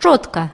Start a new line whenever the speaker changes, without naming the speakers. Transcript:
шчотка